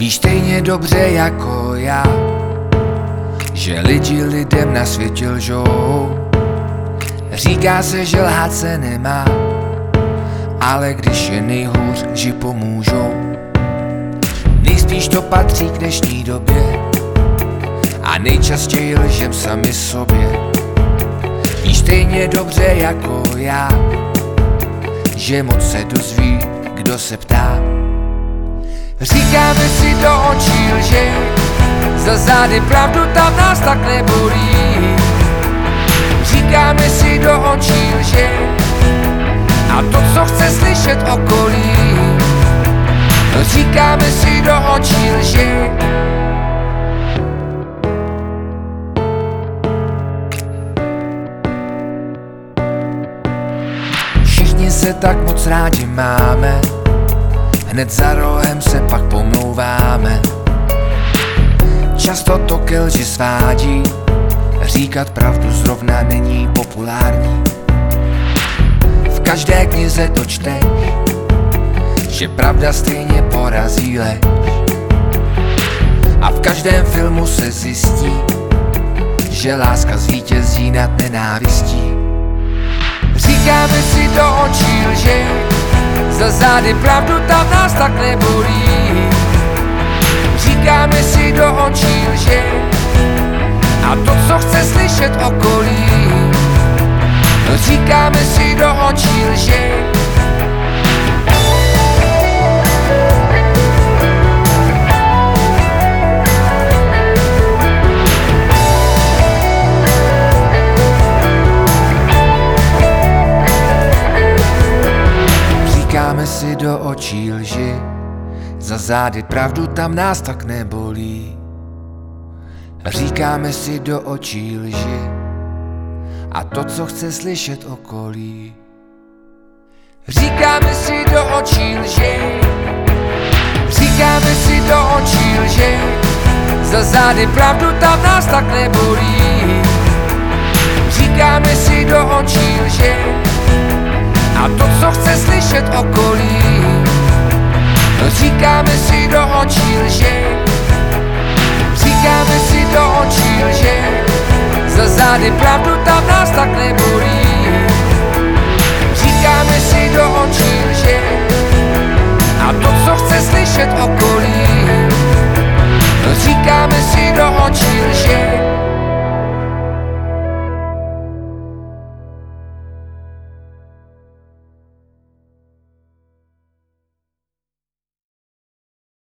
Víš stejně dobře jako já, že lidi lidem na světě lžou. Říká se, že lhát se nemá, ale když je nejhůř, že pomůžou. Nejspíš to patří k dnešní době a nejčastěji lžem sami sobě. Víš stejně dobře jako já, že moc se dozví, kdo se ptá. Říkáme si do očí lže, za zády pravdu tam nás tak nebolí. Říkáme si do očí lže, a to, co chce slyšet okolí. Říkáme si do očí lže, Všichni se tak moc rádi máme, hned za rohem se pak pomlouváme. Často to ke lži svádí, říkat pravdu zrovna není populární. V každé knize to čteš, že pravda stejně porazí lež. A v každém filmu se zjistí, že láska zvítězí nad nenávistí. Říkáme si do očí lže, za zády pravdu tam nás tak nebolí. Říkáme si do očí lže, a to, co chce slyšet okolí. Říkáme si do očí lže, si do očí lži, za zády pravdu tam nás tak nebolí. Říkáme si do očí lži, a to, co chce slyšet okolí. Říkáme si do očí lži, říkáme si do očí lži, za zády pravdu tam nás tak nebolí. Říkáme si do očí lži, tady pravdu tam nás tak nebolí. Říkáme si do očí, že